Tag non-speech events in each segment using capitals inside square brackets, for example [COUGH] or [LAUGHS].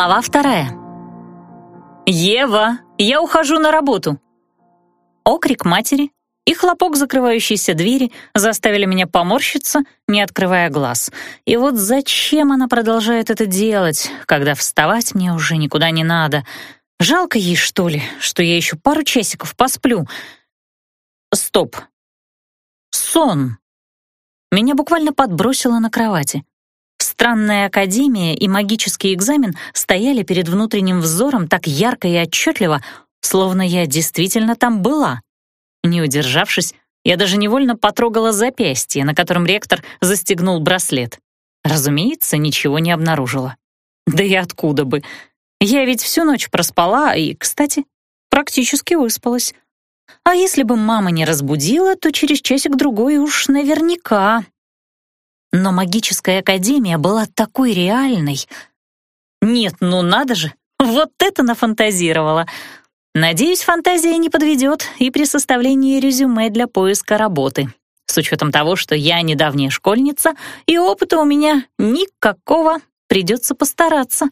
Глава вторая. «Ева, я ухожу на работу!» Окрик матери и хлопок закрывающейся двери заставили меня поморщиться, не открывая глаз. И вот зачем она продолжает это делать, когда вставать мне уже никуда не надо? Жалко ей, что ли, что я еще пару часиков посплю. Стоп. Сон. Меня буквально подбросило на кровати. Странная академия и магический экзамен стояли перед внутренним взором так ярко и отчетливо, словно я действительно там была. Не удержавшись, я даже невольно потрогала запястье, на котором ректор застегнул браслет. Разумеется, ничего не обнаружила. Да и откуда бы? Я ведь всю ночь проспала и, кстати, практически выспалась. А если бы мама не разбудила, то через часик-другой уж наверняка но магическая академия была такой реальной. Нет, ну надо же, вот это нафантазировала. Надеюсь, фантазия не подведет и при составлении резюме для поиска работы. С учетом того, что я недавняя школьница, и опыта у меня никакого, придется постараться.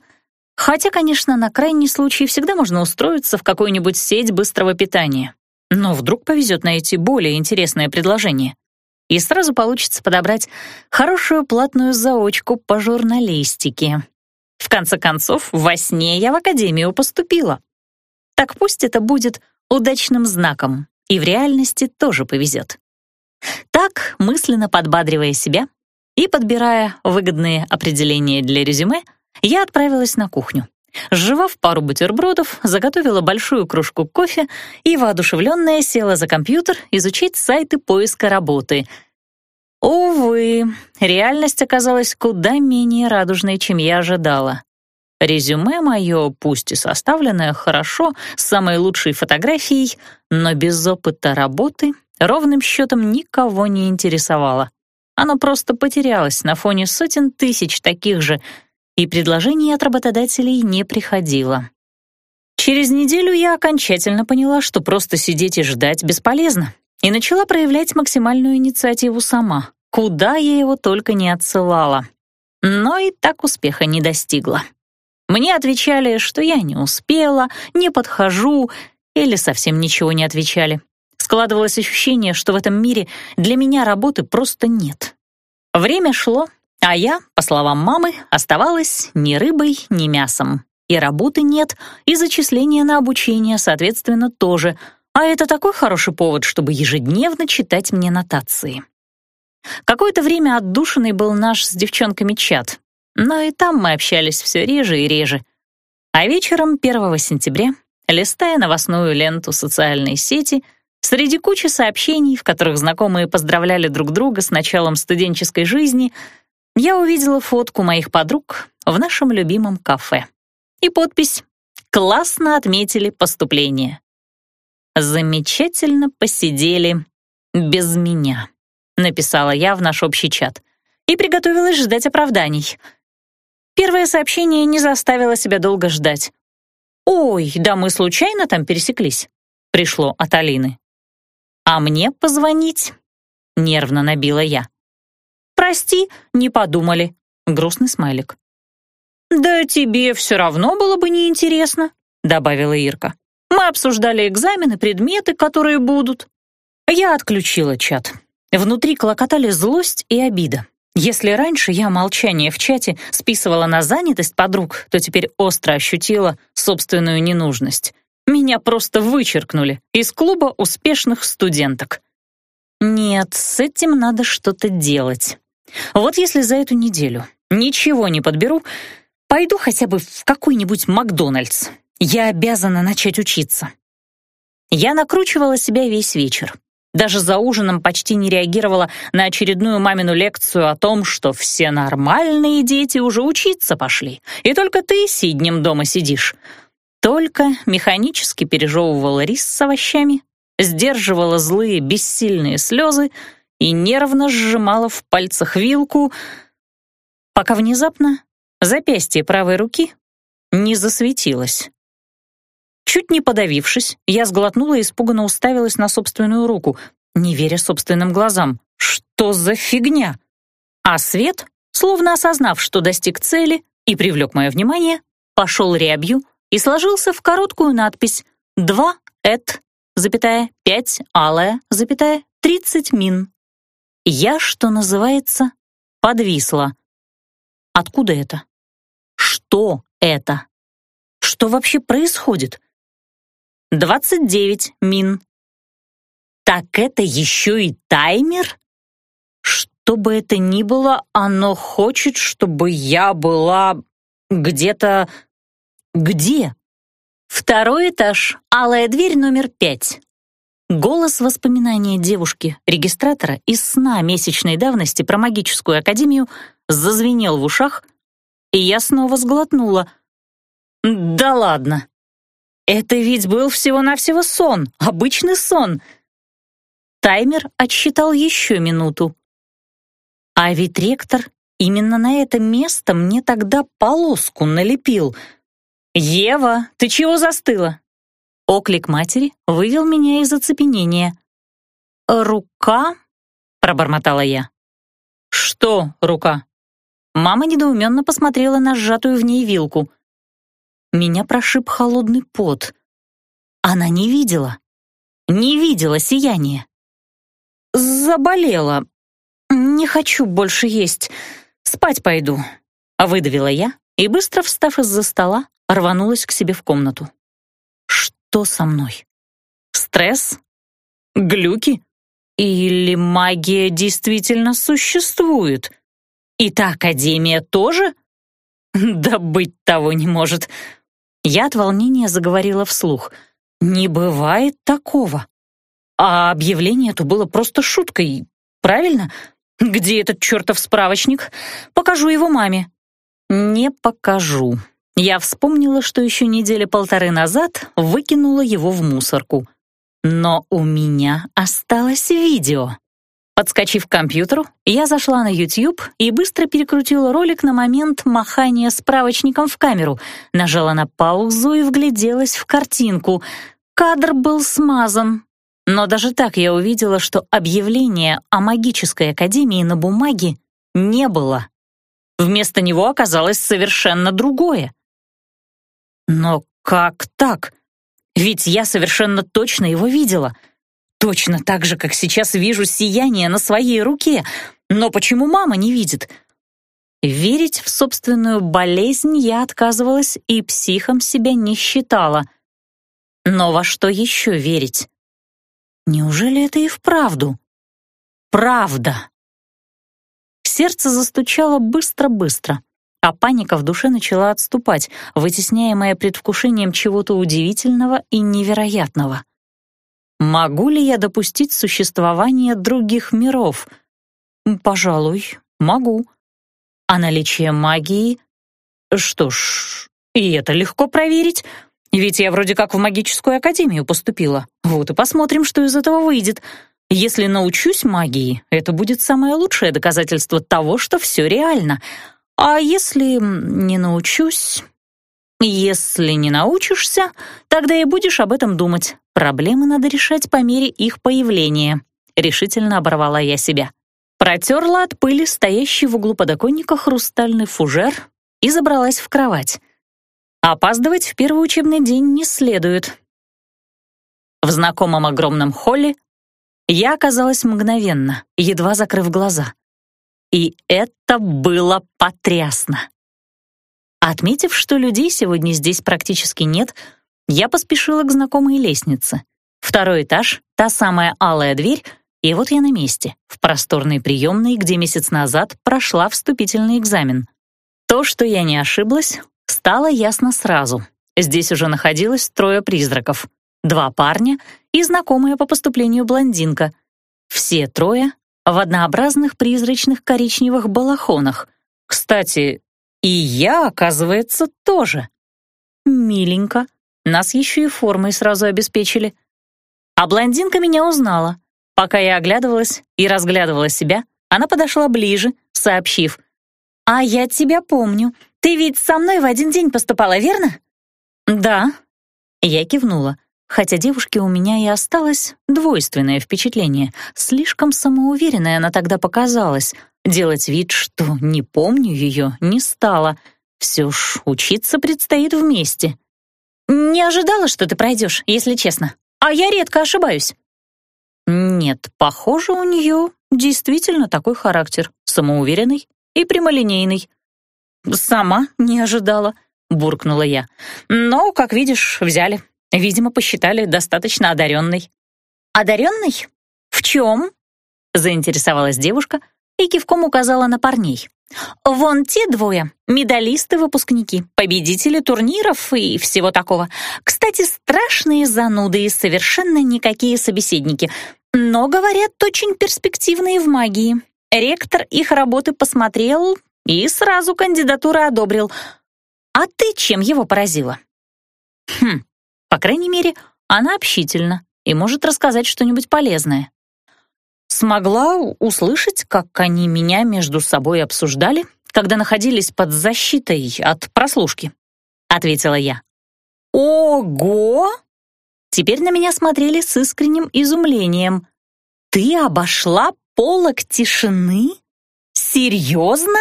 Хотя, конечно, на крайний случай всегда можно устроиться в какую-нибудь сеть быстрого питания. Но вдруг повезет найти более интересное предложение и сразу получится подобрать хорошую платную заочку по журналистике. В конце концов, во сне я в академию поступила. Так пусть это будет удачным знаком, и в реальности тоже повезет. Так, мысленно подбадривая себя и подбирая выгодные определения для резюме, я отправилась на кухню. Сживав пару бутербродов, заготовила большую кружку кофе и, воодушевленная, села за компьютер изучить сайты поиска работы. Увы, реальность оказалась куда менее радужной, чем я ожидала. Резюме мое, пусть и составленное хорошо, с самой лучшей фотографией, но без опыта работы, ровным счетом никого не интересовало. Оно просто потерялось на фоне сотен тысяч таких же — и предложений от работодателей не приходило. Через неделю я окончательно поняла, что просто сидеть и ждать бесполезно, и начала проявлять максимальную инициативу сама, куда я его только не отсылала. Но и так успеха не достигла. Мне отвечали, что я не успела, не подхожу, или совсем ничего не отвечали. Складывалось ощущение, что в этом мире для меня работы просто нет. Время шло, а я, по словам мамы, оставалась ни рыбой, ни мясом. И работы нет, и зачисления на обучение, соответственно, тоже. А это такой хороший повод, чтобы ежедневно читать мне нотации. Какое-то время отдушенный был наш с девчонками чат, но и там мы общались все реже и реже. А вечером 1 сентября, листая новостную ленту социальной сети, среди кучи сообщений, в которых знакомые поздравляли друг друга с началом студенческой жизни — я увидела фотку моих подруг в нашем любимом кафе. И подпись «Классно отметили поступление». «Замечательно посидели без меня», — написала я в наш общий чат и приготовилась ждать оправданий. Первое сообщение не заставило себя долго ждать. «Ой, да мы случайно там пересеклись», — пришло от Алины. «А мне позвонить?» — нервно набила я. «Прости, не подумали», — грустный смайлик. «Да тебе все равно было бы неинтересно», — добавила Ирка. «Мы обсуждали экзамены, предметы, которые будут». Я отключила чат. Внутри клокотали злость и обида. Если раньше я молчание в чате списывала на занятость подруг, то теперь остро ощутила собственную ненужность. Меня просто вычеркнули из клуба успешных студенток. Нет, с этим надо что-то делать. Вот если за эту неделю ничего не подберу, пойду хотя бы в какой-нибудь Макдональдс. Я обязана начать учиться. Я накручивала себя весь вечер. Даже за ужином почти не реагировала на очередную мамину лекцию о том, что все нормальные дети уже учиться пошли, и только ты сиднем дома сидишь. Только механически пережевывала рис с овощами, сдерживала злые бессильные слезы и нервно сжимала в пальцах вилку, пока внезапно запястье правой руки не засветилось. Чуть не подавившись, я сглотнула и испуганно уставилась на собственную руку, не веря собственным глазам. Что за фигня? А свет, словно осознав, что достиг цели и привлек мое внимание, пошел рябью и сложился в короткую надпись «2 эт, запятая, 5 алая, запятая, 30 мин». Я, что называется, подвисла. Откуда это? Что это? Что вообще происходит? 29 мин. Так это еще и таймер? Что бы это ни было, оно хочет, чтобы я была где-то... Где? Второй этаж, алая дверь номер пять. Голос воспоминания девушки-регистратора из сна месячной давности про магическую академию зазвенел в ушах, и я снова сглотнула. «Да ладно! Это ведь был всего-навсего сон, обычный сон!» Таймер отсчитал еще минуту. А ведь ректор именно на это место мне тогда полоску налепил. «Ева, ты чего застыла?» Оклик матери вывел меня из оцепенения. «Рука?» — пробормотала я. «Что рука?» Мама недоуменно посмотрела на сжатую в ней вилку. Меня прошиб холодный пот. Она не видела. Не видела сияния. «Заболела. Не хочу больше есть. Спать пойду», — выдавила я и, быстро встав из-за стола, рванулась к себе в комнату. «Что со мной? Стресс? Глюки? Или магия действительно существует? И та Академия тоже? Да быть того не может». Я от волнения заговорила вслух. «Не бывает такого. А объявление это было просто шуткой, правильно? Где этот чертов справочник? Покажу его маме». «Не покажу». Я вспомнила, что еще недели полторы назад выкинула его в мусорку. Но у меня осталось видео. Подскочив к компьютеру, я зашла на YouTube и быстро перекрутила ролик на момент махания справочником в камеру, нажала на паузу и вгляделась в картинку. Кадр был смазан, но даже так я увидела, что объявления о магической академии на бумаге не было. Вместо него оказалось совершенно другое. Но как так? Ведь я совершенно точно его видела. Точно так же, как сейчас вижу сияние на своей руке. Но почему мама не видит? Верить в собственную болезнь я отказывалась и психом себя не считала. Но во что еще верить? Неужели это и вправду? Правда. Сердце застучало быстро-быстро, а паника в душе начала отступать, вытесняемая предвкушением чего-то удивительного и невероятного. Могу ли я допустить существование других миров? Пожалуй, могу. А наличие магии? Что ж, и это легко проверить — ведь я вроде как в магическую академию поступила. Вот и посмотрим, что из этого выйдет. Если научусь магии, это будет самое лучшее доказательство того, что все реально. А если не научусь... Если не научишься, тогда и будешь об этом думать. Проблемы надо решать по мере их появления. Решительно оборвала я себя. Протерла от пыли стоящий в углу подоконника хрустальный фужер и забралась в кровать. Опаздывать в первый учебный день не следует. В знакомом огромном холле я оказалась мгновенно, едва закрыв глаза. И это было потрясно. Отметив, что людей сегодня здесь практически нет, я поспешила к знакомой лестнице. Второй этаж, та самая алая дверь, и вот я на месте, в просторной приемной, где месяц назад прошла вступительный экзамен. То, что я не ошиблась, Стало ясно сразу. Здесь уже находилось трое призраков. Два парня и знакомая по поступлению блондинка. Все трое в однообразных призрачных коричневых балахонах. Кстати, и я, оказывается, тоже. Миленько. Нас еще и формой сразу обеспечили. А блондинка меня узнала. Пока я оглядывалась и разглядывала себя, она подошла ближе, сообщив. «А я тебя помню. Ты ведь со мной в один день поступала, верно?» «Да». Я кивнула, хотя девушке у меня и осталось двойственное впечатление. Слишком самоуверенная она тогда показалась. Делать вид, что не помню ее, не стала. Все ж учиться предстоит вместе. Не ожидала, что ты пройдешь, если честно. А я редко ошибаюсь. Нет, похоже, у нее действительно такой характер, самоуверенный и прямолинейный. Сама не ожидала, буркнула я. Но, как видишь, взяли. Видимо, посчитали достаточно одаренной. Одаренной? В чем? Заинтересовалась девушка и кивком указала на парней. Вон те двое — медалисты-выпускники, победители турниров и всего такого. Кстати, страшные зануды и совершенно никакие собеседники, но, говорят, очень перспективные в магии. Ректор их работы посмотрел и сразу кандидатуру одобрил. А ты чем его поразила? Хм, по крайней мере, она общительна и может рассказать что-нибудь полезное. Смогла услышать, как они меня между собой обсуждали, когда находились под защитой от прослушки, ответила я. Ого! Теперь на меня смотрели с искренним изумлением. Ты обошла полок тишины? Серьезно?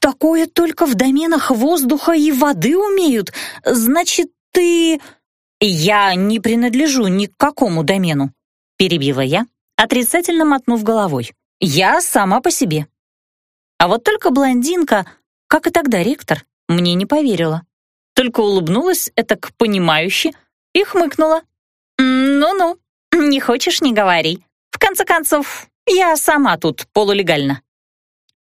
Такое только в доменах воздуха и воды умеют. Значит, ты... Я не принадлежу ни к какому домену, перебила я, отрицательно мотнув головой. «Я сама по себе». А вот только блондинка, как и тогда ректор, мне не поверила. Только улыбнулась это к понимающе и хмыкнула. «Ну-ну, не хочешь — не говори. В конце концов, я сама тут полулегально».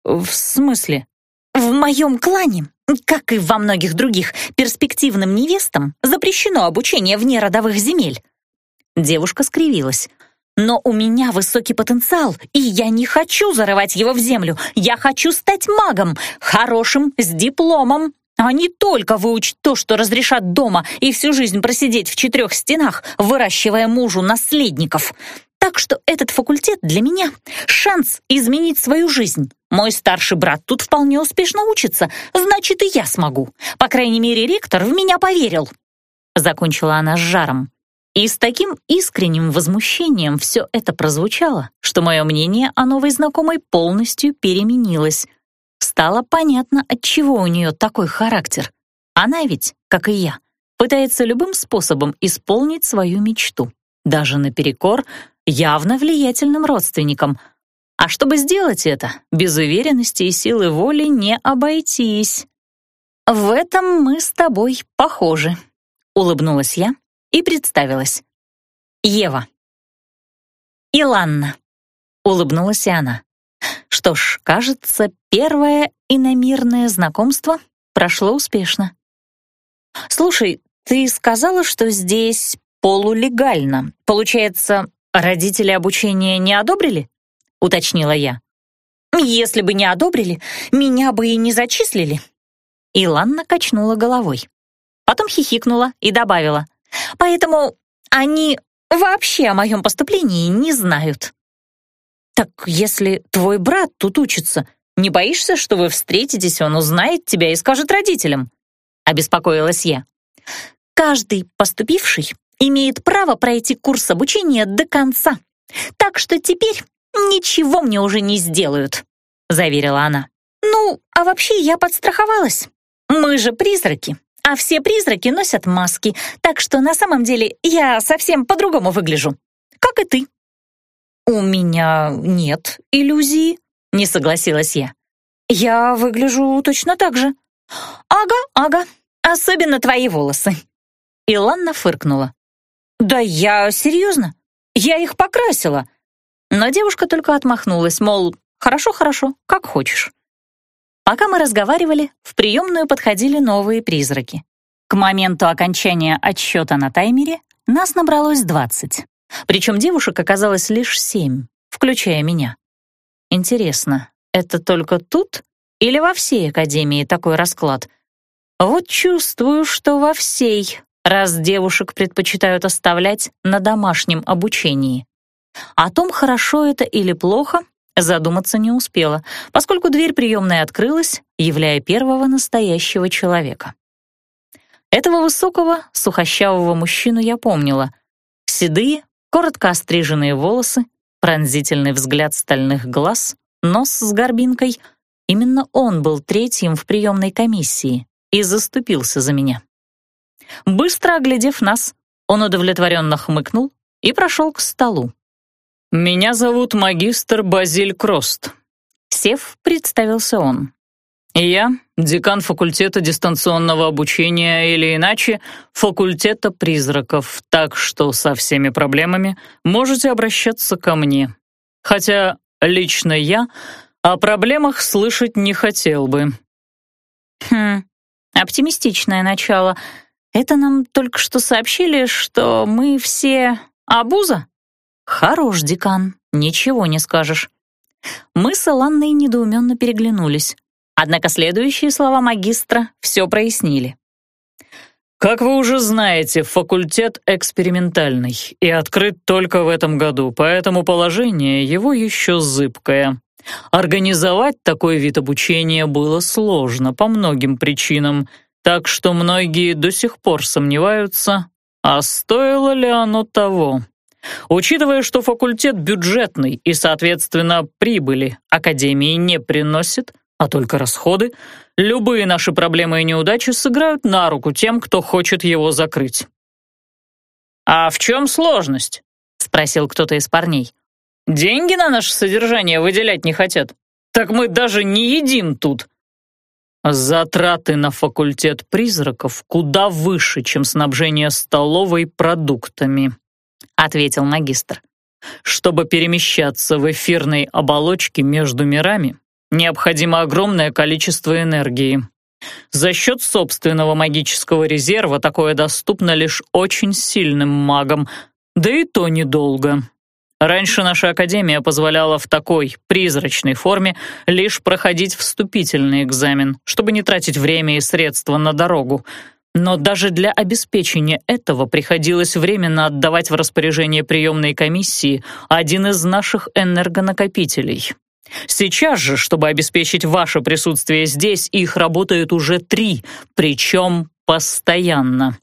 «В смысле?» «В моем клане, как и во многих других, перспективным невестам запрещено обучение вне родовых земель». Девушка скривилась. Но у меня высокий потенциал, и я не хочу зарывать его в землю. Я хочу стать магом, хорошим, с дипломом, а не только выучить то, что разрешат дома, и всю жизнь просидеть в четырех стенах, выращивая мужу наследников. Так что этот факультет для меня — шанс изменить свою жизнь. Мой старший брат тут вполне успешно учится, значит, и я смогу. По крайней мере, ректор в меня поверил. Закончила она с жаром. И с таким искренним возмущением все это прозвучало, что мое мнение о новой знакомой полностью переменилось. Стало понятно, отчего у нее такой характер. Она ведь, как и я, пытается любым способом исполнить свою мечту, даже наперекор явно влиятельным родственникам. А чтобы сделать это, без уверенности и силы воли не обойтись. «В этом мы с тобой похожи», — улыбнулась я, и представилась. Ева. «Иланна», — улыбнулась и она. Что ж, кажется, первое иномирное знакомство прошло успешно. «Слушай, ты сказала, что здесь полулегально. Получается, родители обучения не одобрили?» — уточнила я. «Если бы не одобрили, меня бы и не зачислили». Иланна качнула головой. Потом хихикнула и добавила. Поэтому они вообще о моем поступлении не знают. Так если твой брат тут учится, не боишься, что вы встретитесь, он узнает тебя и скажет родителям? Обеспокоилась я. Каждый поступивший имеет право пройти курс обучения до конца. Так что теперь ничего мне уже не сделают, заверила она. Ну, а вообще я подстраховалась. Мы же призраки, а все призраки носят маски, так что на самом деле я совсем по-другому выгляжу. Как и ты». «У меня нет иллюзии», — не согласилась я. «Я выгляжу точно так же». «Ага, ага, особенно твои волосы». Иланна фыркнула. «Да я серьезно, я их покрасила». Но девушка только отмахнулась, мол, «Хорошо-хорошо, как хочешь». Пока мы разговаривали, в приемную подходили новые призраки. К моменту окончания отсчета на таймере нас набралось 20. Причем девушек оказалось лишь семь, включая меня. Интересно, это только тут или во всей Академии такой расклад? Вот чувствую, что во всей, раз девушек предпочитают оставлять на домашнем обучении. О том, хорошо это или плохо, Задуматься не успела, поскольку дверь приемной открылась, являя первого настоящего человека. Этого высокого, сухощавого мужчину я помнила. Седые, коротко остриженные волосы, пронзительный взгляд стальных глаз, нос с горбинкой Именно он был третьим в приемной комиссии и заступился за меня. Быстро оглядев нас, он удовлетворенно хмыкнул и прошел к столу. «Меня зовут магистр Базиль Крост», — сев, представился он. «Я — декан факультета дистанционного обучения или иначе факультета призраков, так что со всеми проблемами можете обращаться ко мне. Хотя лично я о проблемах слышать не хотел бы». «Хм, оптимистичное начало. Это нам только что сообщили, что мы все обуза?» «Хорош, декан, ничего не скажешь». Мы с Аланной недоуменно переглянулись. Однако следующие слова магистра все прояснили. Как вы уже знаете, факультет экспериментальный и открыт только в этом году, поэтому положение его еще зыбкое. Организовать такой вид обучения было сложно по многим причинам, так что многие до сих пор сомневаются, а стоило ли оно того. Учитывая, что факультет бюджетный и, соответственно, прибыли Академии не приносит, а только расходы, любые наши проблемы и неудачи сыграют на руку тем, кто хочет его закрыть. «А в чем сложность?» — спросил кто-то из парней. «Деньги на наше содержание выделять не хотят. Так мы даже не едим тут». Затраты на факультет призраков куда выше, чем снабжение столовой продуктами, ответил магистр. Чтобы перемещаться в эфирной оболочке между мирами, необходимо огромное количество энергии. За счет собственного магического резерва такое доступно лишь очень сильным магам, да и то недолго. Раньше наша академия позволяла в такой призрачной форме лишь проходить вступительный экзамен, чтобы не тратить время и средства на дорогу. Но даже для обеспечения этого приходилось временно отдавать в распоряжение приемной комиссии один из наших энергонакопителей. Сейчас же, чтобы обеспечить ваше присутствие здесь, их работает уже три, причем постоянно.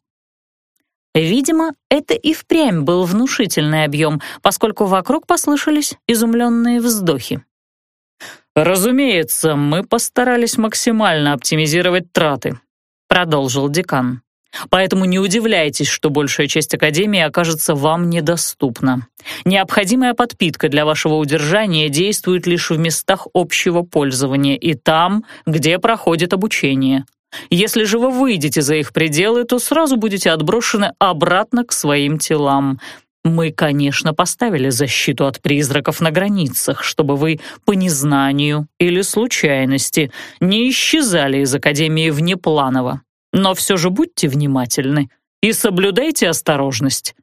Видимо, это и впрямь был внушительный объем, поскольку вокруг послышались изумленные вздохи. «Разумеется, мы постарались максимально оптимизировать траты», — продолжил декан. Поэтому не удивляйтесь, что большая часть Академии окажется вам недоступна. Необходимая подпитка для вашего удержания действует лишь в местах общего пользования и там, где проходит обучение. Если же вы выйдете за их пределы, то сразу будете отброшены обратно к своим телам. Мы, конечно, поставили защиту от призраков на границах, чтобы вы по незнанию или случайности не исчезали из Академии внепланово. Но все же будьте внимательны и соблюдайте осторожность».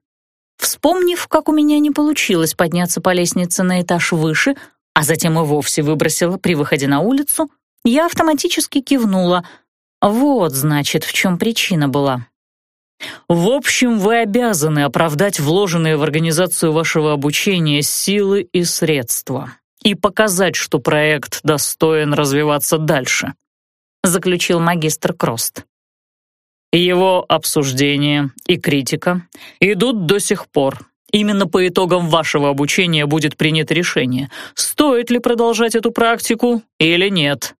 Вспомнив, как у меня не получилось подняться по лестнице на этаж выше, а затем и вовсе выбросила при выходе на улицу, я автоматически кивнула. Вот, значит, в чем причина была. В общем, вы обязаны оправдать вложенные в организацию вашего обучения силы и средства и показать, что проект достоин развиваться дальше», заключил магистр Крост. Его обсуждение и критика идут до сих пор. Именно по итогам вашего обучения будет принято решение, стоит ли продолжать эту практику или нет.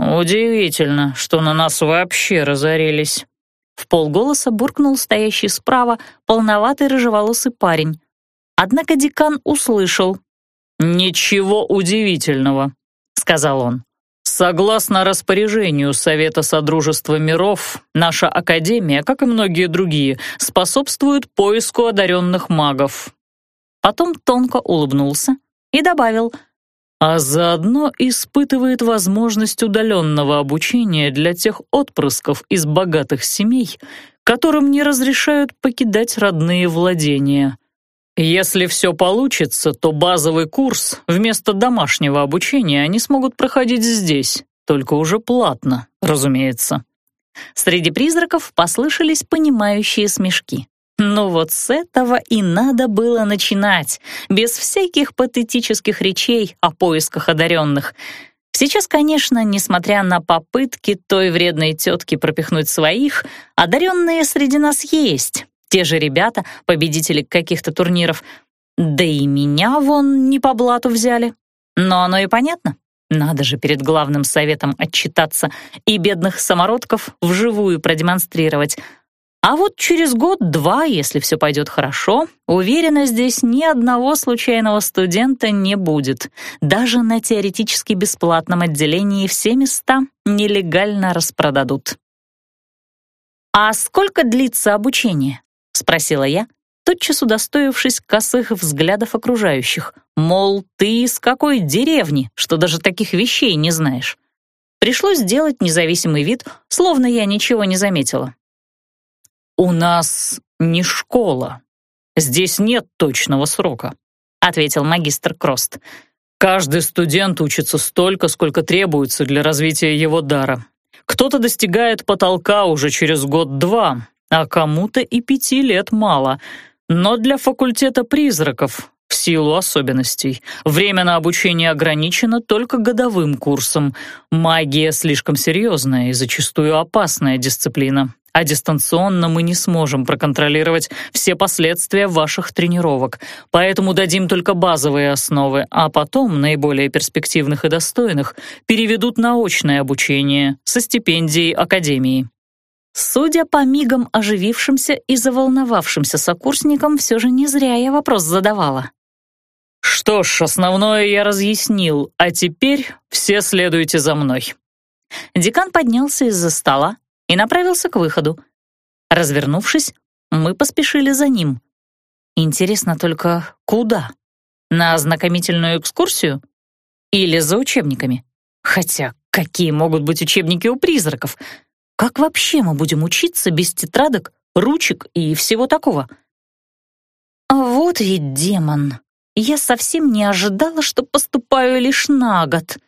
Удивительно, что на нас вообще разорились. В полголоса буркнул стоящий справа полноватый рыжеволосый парень. Однако декан услышал. «Ничего удивительного», — сказал он. Согласно распоряжению Совета Содружества миров, наша Академия, как и многие другие, способствует поиску одаренных магов. Потом тонко улыбнулся и добавил, а заодно испытывает возможность удаленного обучения для тех отпрысков из богатых семей, которым не разрешают покидать родные владения. Если все получится, то базовый курс вместо домашнего обучения они смогут проходить здесь, только уже платно, разумеется. Среди призраков послышались понимающие смешки. Ну вот с этого и надо было начинать, без всяких патетических речей о поисках одаренных. Сейчас, конечно, несмотря на попытки той вредной тетки пропихнуть своих, одаренные среди нас есть. Те же ребята, победители каких-то турниров. Да и меня вон не по блату взяли. Но оно и понятно. Надо же перед главным советом отчитаться и бедных самородков вживую продемонстрировать. А вот через год-два, если все пойдет хорошо, уверена, здесь ни одного случайного студента не будет. Даже на теоретически бесплатном отделении все места нелегально распродадут. «А сколько длится обучение?» — спросила я, тотчас удостоившись косых взглядов окружающих. Мол, ты из какой деревни, что даже таких вещей не знаешь? Пришлось сделать независимый вид, словно я ничего не заметила. «У нас не школа. Здесь нет точного срока», — ответил магистр Крост. «Каждый студент учится столько, сколько требуется для развития его дара. Кто-то достигает потолка уже через год-два, а кому-то и пяти лет мало. Но для факультета призраков, в силу особенностей, время на обучение ограничено только годовым курсом. Магия слишком серьезная и зачастую опасная дисциплина, а дистанционно мы не сможем проконтролировать все последствия ваших тренировок, поэтому дадим только базовые основы, а потом наиболее перспективных и достойных переведут на очное обучение со стипендией Академии. Судя по мигам оживившимся и заволновавшимся сокурсникам, все же не зря я вопрос задавала. «Что ж, основное я разъяснил, а теперь все следуйте за мной». Декан поднялся из-за стола и направился к выходу. Развернувшись, мы поспешили за ним. Интересно только, куда? На ознакомительную экскурсию? Или за учебниками? Хотя, какие могут быть учебники у призраков — как вообще мы будем учиться без тетрадок, ручек и всего такого? А вот ведь демон. Я совсем не ожидала, что поступаю лишь на год.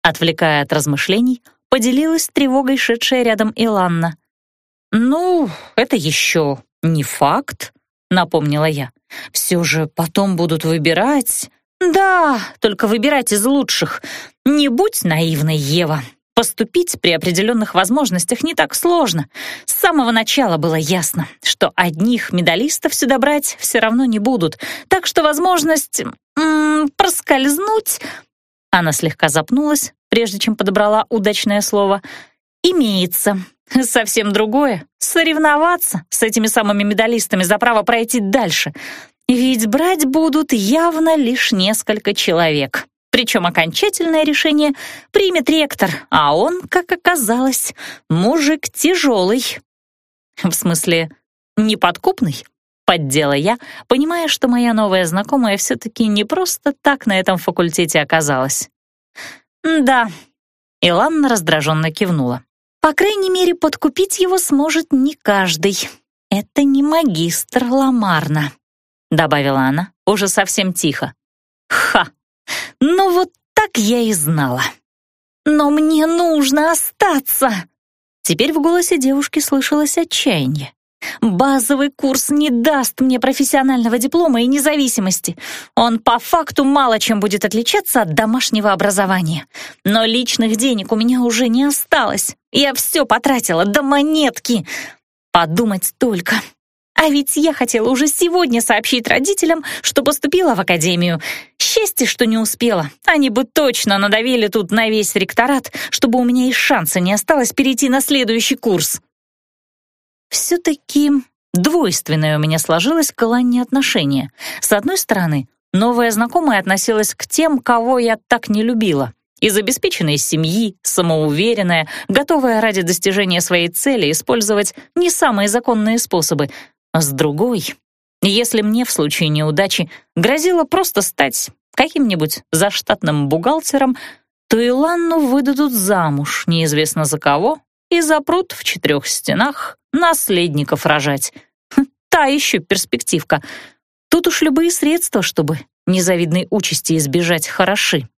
Отвлекая от размышлений, поделилась тревогой шедшая рядом Иланна. «Ну, это еще не факт», — напомнила я. «Все же потом будут выбирать...» «Да, только выбирать из лучших. Не будь наивной, Ева. Поступить при определенных возможностях не так сложно. С самого начала было ясно, что одних медалистов сюда брать все равно не будут, так что возможность м -м, проскользнуть... Она слегка запнулась, прежде чем подобрала удачное слово. «Имеется. Совсем другое — соревноваться с этими самыми медалистами за право пройти дальше. Ведь брать будут явно лишь несколько человек». Причем окончательное решение примет ректор, а он, как оказалось, мужик тяжелый. В смысле, неподкупный? Поддела я, понимая, что моя новая знакомая все-таки не просто так на этом факультете оказалась. «Да», — Иланна раздраженно кивнула. «По крайней мере, подкупить его сможет не каждый. Это не магистр Ламарна», — добавила она, уже совсем тихо. «Ха!» Ну вот так я и знала. Но мне нужно остаться. Теперь в голосе девушки слышалось отчаяние. Базовый курс не даст мне профессионального диплома и независимости. Он по факту мало чем будет отличаться от домашнего образования. Но личных денег у меня уже не осталось. Я все потратила до монетки. Подумать только. А ведь я хотела уже сегодня сообщить родителям, что поступила в академию. Счастье, что не успела. Они бы точно надавили тут на весь ректорат, чтобы у меня и шанса не осталось перейти на следующий курс. Все-таки двойственное у меня сложилось к Ланне отношение. С одной стороны, новая знакомая относилась к тем, кого я так не любила. Из обеспеченной семьи, самоуверенная, готовая ради достижения своей цели использовать не самые законные способы — а с другой, если мне в случае неудачи грозило просто стать каким-нибудь заштатным бухгалтером, то Иланну выдадут замуж неизвестно за кого и запрут в четырех стенах наследников рожать. Хм, та еще перспективка. Тут уж любые средства, чтобы незавидной участи избежать, хороши.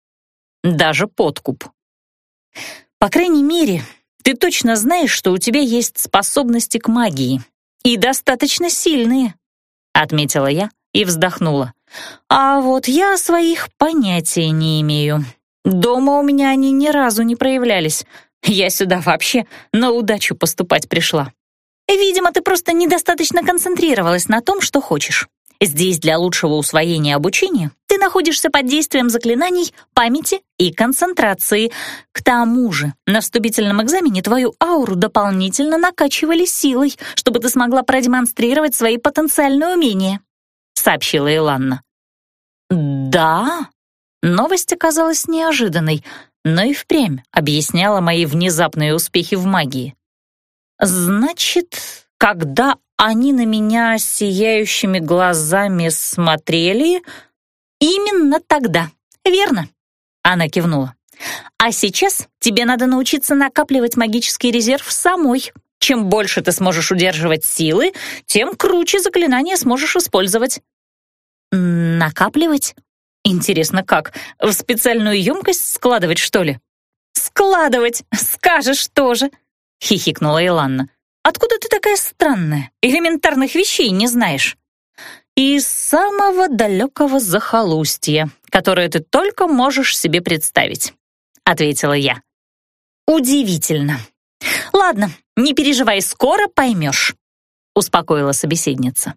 Даже подкуп. По крайней мере, ты точно знаешь, что у тебя есть способности к магии, и достаточно сильные», — отметила я и вздохнула. «А вот я своих понятия не имею. Дома у меня они ни разу не проявлялись. Я сюда вообще на удачу поступать пришла. Видимо, ты просто недостаточно концентрировалась на том, что хочешь. Здесь для лучшего усвоения обучения ты находишься под действием заклинаний памяти и концентрации. К тому же на вступительном экзамене твою ауру дополнительно накачивали силой, чтобы ты смогла продемонстрировать свои потенциальные умения», — сообщила Иланна. «Да?» Новость оказалась неожиданной, но и впрямь объясняла мои внезапные успехи в магии. «Значит, когда они на меня сияющими глазами смотрели...» «Именно тогда, верно?» Она кивнула. «А сейчас тебе надо научиться накапливать магический резерв самой. Чем больше ты сможешь удерживать силы, тем круче заклинание сможешь использовать». «Накапливать? Интересно, как? В специальную емкость складывать, что ли?» «Складывать, скажешь тоже», — хихикнула Иланна. «Откуда ты такая странная? Элементарных вещей не знаешь?» из самого далекого захолустья, которое ты только можешь себе представить», — ответила я. «Удивительно. Ладно, не переживай, скоро поймешь», — успокоила собеседница.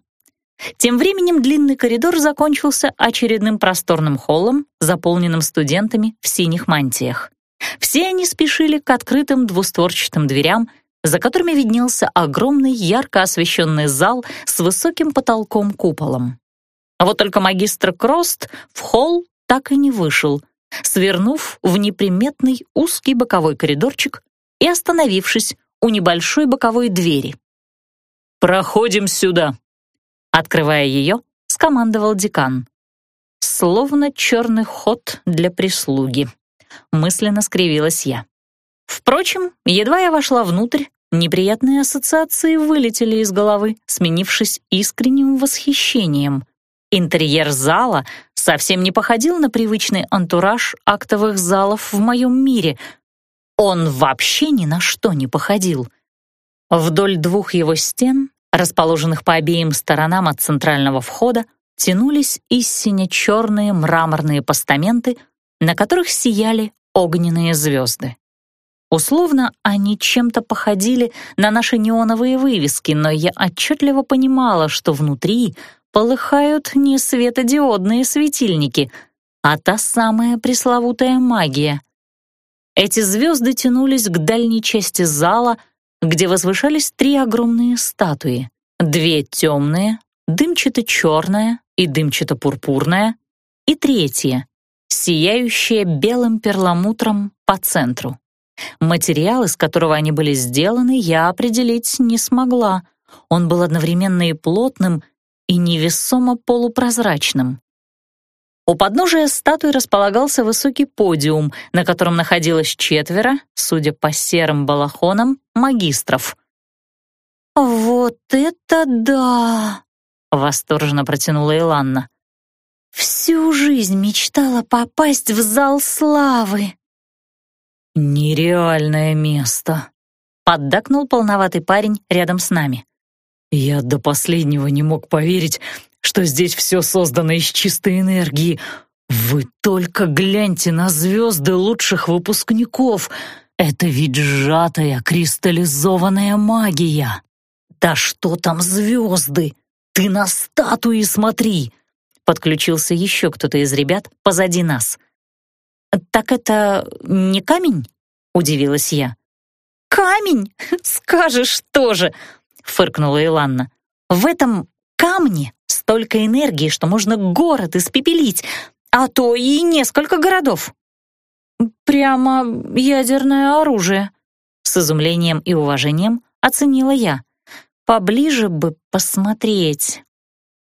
Тем временем длинный коридор закончился очередным просторным холлом, заполненным студентами в синих мантиях. Все они спешили к открытым двустворчатым дверям, за которыми виднелся огромный ярко освещенный зал с высоким потолком-куполом. А вот только магистр Крост в холл так и не вышел, свернув в неприметный узкий боковой коридорчик и остановившись у небольшой боковой двери. «Проходим сюда», — открывая ее, скомандовал декан. Словно черный ход для прислуги. Мысленно скривилась я. Впрочем, едва я вошла внутрь, неприятные ассоциации вылетели из головы, сменившись искренним восхищением. Интерьер зала совсем не походил на привычный антураж актовых залов в моем мире. Он вообще ни на что не походил. Вдоль двух его стен, расположенных по обеим сторонам от центрального входа, тянулись истинно черные мраморные постаменты, на которых сияли огненные звезды. Условно, они чем-то походили на наши неоновые вывески, но я отчетливо понимала, что внутри полыхают не светодиодные светильники, а та самая пресловутая магия. Эти звезды тянулись к дальней части зала, где возвышались три огромные статуи. Две темные, дымчато-черная и дымчато-пурпурная, и третья, сияющая белым перламутром по центру. Материал, из которого они были сделаны, я определить не смогла. Он был одновременно и плотным, и невесомо полупрозрачным. У подножия статуи располагался высокий подиум, на котором находилось четверо, судя по серым балахонам, магистров. «Вот это да!» — восторженно протянула Иланна. «Всю жизнь мечтала попасть в зал славы!» «Нереальное место», — поддакнул полноватый парень рядом с нами. «Я до последнего не мог поверить, что здесь все создано из чистой энергии. Вы только гляньте на звезды лучших выпускников. Это ведь сжатая кристаллизованная магия. Да что там звезды? Ты на статуи смотри!» Подключился еще кто-то из ребят позади нас — «Так это не камень?» — удивилась я. «Камень? [LAUGHS] Скажешь тоже!» — фыркнула Иланна. «В этом камне столько энергии, что можно город испепелить, а то и несколько городов». «Прямо ядерное оружие», — с изумлением и уважением оценила я. «Поближе бы посмотреть».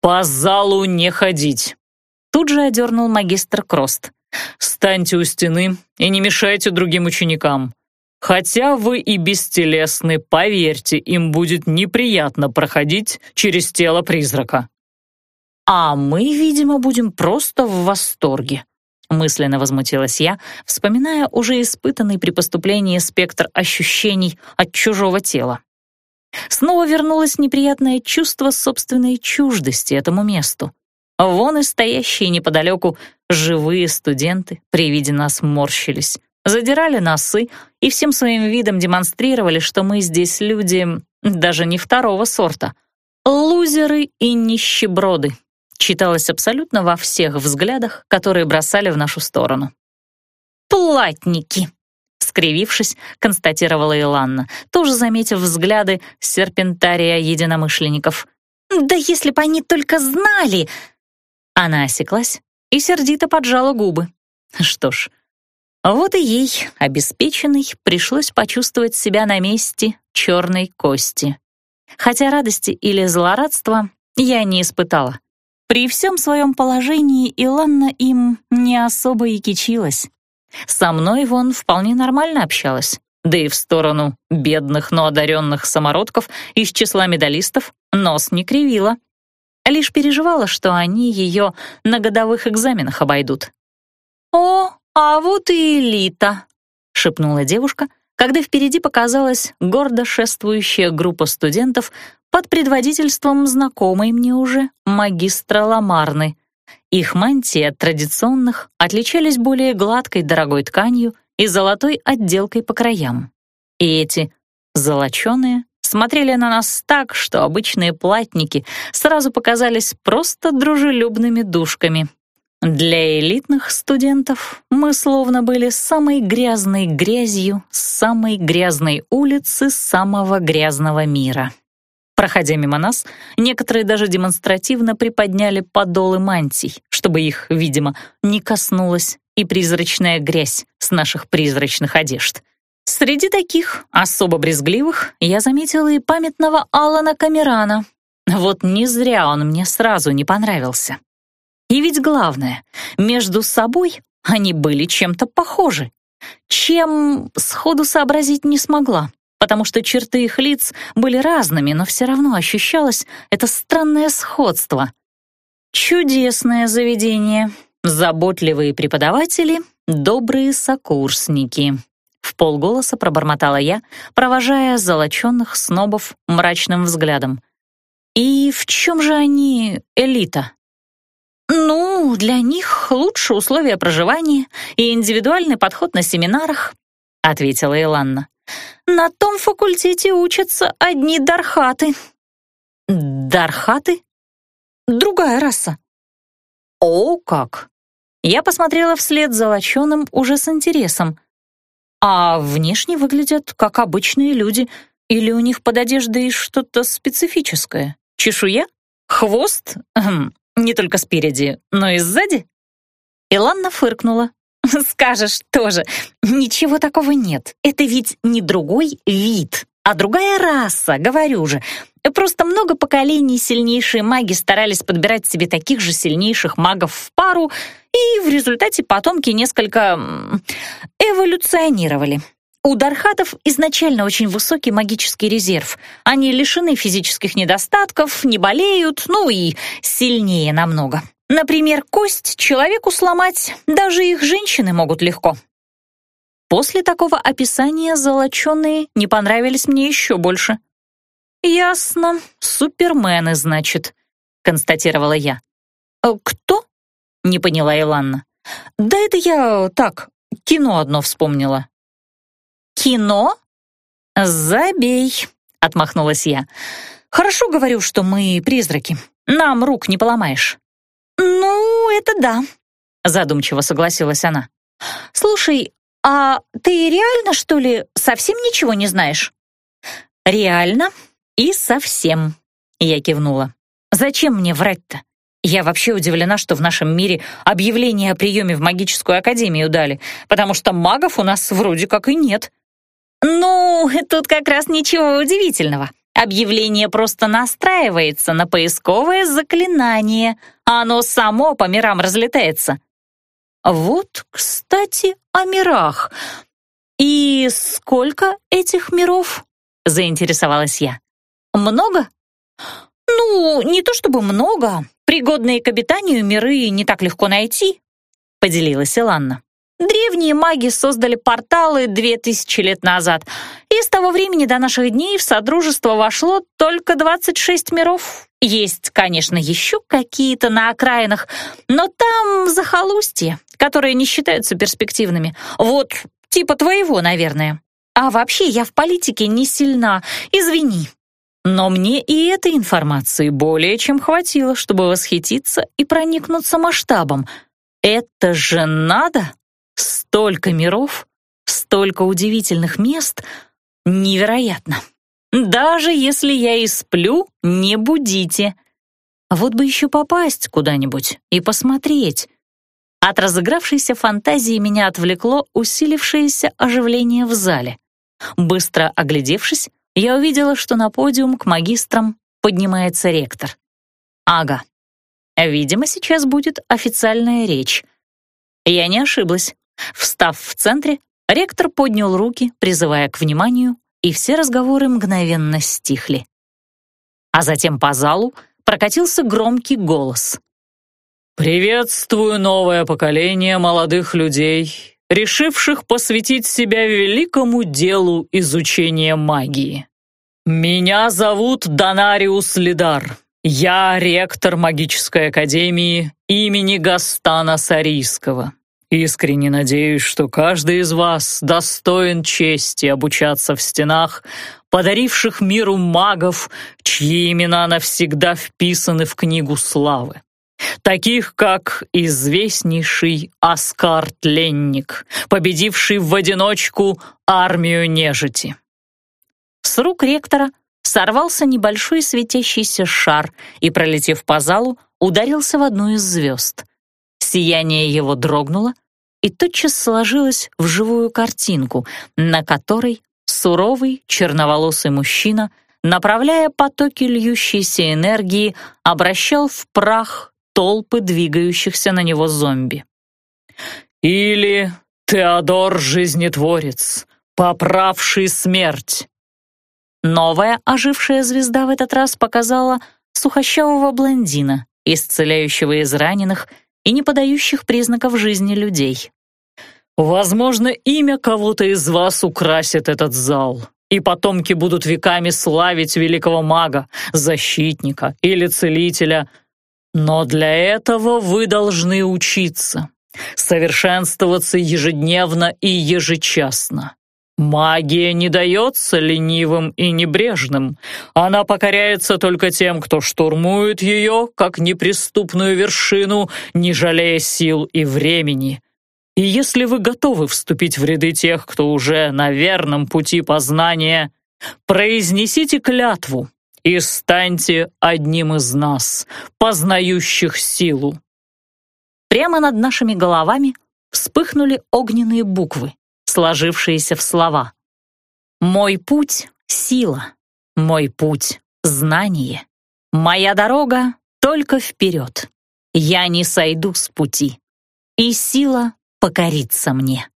«По залу не ходить», — тут же одернул магистр Крост. Станьте у стены и не мешайте другим ученикам. Хотя вы и бестелесны, поверьте, им будет неприятно проходить через тело призрака». «А мы, видимо, будем просто в восторге», — мысленно возмутилась я, вспоминая уже испытанный при поступлении спектр ощущений от чужого тела. Снова вернулось неприятное чувство собственной чуждости этому месту. Вон и стоящие неподалеку живые студенты при виде нас морщились, задирали носы и всем своим видом демонстрировали, что мы здесь люди даже не второго сорта. Лузеры и нищеброды, читалось абсолютно во всех взглядах, которые бросали в нашу сторону. «Платники!» — скривившись, констатировала Иланна, тоже заметив взгляды серпентария единомышленников. «Да если бы они только знали!» Она осеклась и сердито поджала губы. Что ж, вот и ей, обеспеченной, пришлось почувствовать себя на месте черной кости. Хотя радости или злорадства я не испытала. При всем своем положении Иланна им не особо и кичилась. Со мной вон вполне нормально общалась, да и в сторону бедных, но одаренных самородков из числа медалистов нос не кривила. Лишь переживала, что они ее на годовых экзаменах обойдут. «О, а вот и элита!» — шепнула девушка, когда впереди показалась гордо шествующая группа студентов под предводительством знакомой мне уже магистра Ламарны. Их мантии от традиционных отличались более гладкой дорогой тканью и золотой отделкой по краям. И эти золоченые смотрели на нас так, что обычные платники сразу показались просто дружелюбными душками. Для элитных студентов мы словно были самой грязной грязью самой грязной улицы самого грязного мира. Проходя мимо нас, некоторые даже демонстративно приподняли подолы мантий, чтобы их, видимо, не коснулась и призрачная грязь с наших призрачных одежд. Среди таких, особо брезгливых, я заметила и памятного Алана Камерана. Вот не зря он мне сразу не понравился. И ведь главное, между собой они были чем-то похожи. Чем сходу сообразить не смогла потому что черты их лиц были разными, но все равно ощущалось это странное сходство. Чудесное заведение, заботливые преподаватели, добрые сокурсники. В полголоса пробормотала я, провожая золоченных снобов мрачным взглядом. И в чем же они элита? Ну, для них лучше условия проживания и индивидуальный подход на семинарах, ответила Иланна. На том факультете учатся одни дархаты». «Дархаты? Другая раса». «О, как!» Я посмотрела вслед за лоченым уже с интересом. «А внешне выглядят как обычные люди, или у них под одеждой что-то специфическое? Чешуя? Хвост? Хм, не только спереди, но и сзади?» Иланна фыркнула. [LAUGHS] Скажешь тоже. Ничего такого нет. Это ведь не другой вид, а другая раса, говорю же. Просто много поколений сильнейшие маги старались подбирать себе таких же сильнейших магов в пару, и в результате потомки несколько эволюционировали. У дархатов изначально очень высокий магический резерв. Они лишены физических недостатков, не болеют, ну и сильнее намного. Например, кость человеку сломать даже их женщины могут легко. После такого описания золоченые не понравились мне еще больше. «Ясно, супермены, значит», — констатировала я. «Э, «Кто?» — не поняла Иланна. «Да это я так, кино одно вспомнила». «Кино?» «Забей», — отмахнулась я. «Хорошо говорю, что мы призраки. Нам рук не поломаешь». «Ну, это да», — задумчиво согласилась она. «Слушай, а ты реально, что ли, совсем ничего не знаешь?» «Реально и совсем», — я кивнула. «Зачем мне врать-то? Я вообще удивлена, что в нашем мире объявление о приеме в магическую академию дали, потому что магов у нас вроде как и нет». «Ну, тут как раз ничего удивительного. Объявление просто настраивается на поисковое заклинание, оно само по мирам разлетается. Вот, кстати, о мирах. И сколько этих миров? Заинтересовалась я. Много? Ну, не то чтобы много. Пригодные к обитанию миры не так легко найти, поделилась Иланна. Древние маги создали порталы две тысячи лет назад, и с того времени до наших дней в Содружество вошло только 26 миров. Есть, конечно, еще какие-то на окраинах, но там захолустье, которые не считаются перспективными. Вот, типа твоего, наверное. А вообще я в политике не сильна, извини. Но мне и этой информации более чем хватило, чтобы восхититься и проникнуться масштабом. Это же надо! Столько миров, столько удивительных мест. Невероятно! Даже если я и сплю, не будите. Вот бы еще попасть куда-нибудь и посмотреть. От разыгравшейся фантазии меня отвлекло усилившееся оживление в зале. Быстро оглядевшись, я увидела, что на подиум к магистрам поднимается ректор. Ага. Видимо, сейчас будет официальная речь. Я не ошиблась. Встав в центре, ректор поднял руки, призывая к вниманию, и все разговоры мгновенно стихли. А затем по залу прокатился громкий голос. «Приветствую новое поколение молодых людей, решивших посвятить себя великому делу изучения магии. Меня зовут Донариус Лидар. Я ректор магической академии имени Гастана Сарийского. Искренне надеюсь, что каждый из вас достоин чести обучаться в стенах, подаривших миру магов, чьи имена навсегда вписаны в книгу славы таких как известнейший Оскар Тленник, победивший в одиночку армию нежити. С рук ректора сорвался небольшой светящийся шар и, пролетев по залу, ударился в одну из звезд. Сияние его дрогнуло и тотчас сложилось в живую картинку, на которой суровый черноволосый мужчина, направляя потоки льющейся энергии, обращал в прах толпы двигающихся на него зомби. «Или Теодор Жизнетворец, поправший смерть». Новая ожившая звезда в этот раз показала сухощавого блондина, исцеляющего израненных и не подающих признаков жизни людей. «Возможно, имя кого-то из вас украсит этот зал, и потомки будут веками славить великого мага, защитника или целителя — но для этого вы должны учиться, совершенствоваться ежедневно и ежечасно. Магия не дается ленивым и небрежным. Она покоряется только тем, кто штурмует ее, как неприступную вершину, не жалея сил и времени. И если вы готовы вступить в ряды тех, кто уже на верном пути познания, произнесите клятву, и станьте одним из нас, познающих силу». Прямо над нашими головами вспыхнули огненные буквы, сложившиеся в слова. «Мой путь — сила, мой путь — знание, моя дорога только вперед. Я не сойду с пути, и сила покорится мне».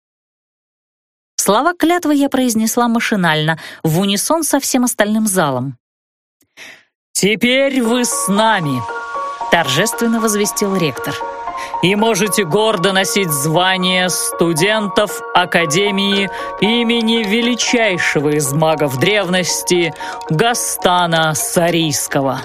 Слова клятвы я произнесла машинально, в унисон со всем остальным залом. «Теперь вы с нами», — торжественно возвестил ректор. «И можете гордо носить звание студентов Академии имени величайшего из магов древности Гастана Сарийского».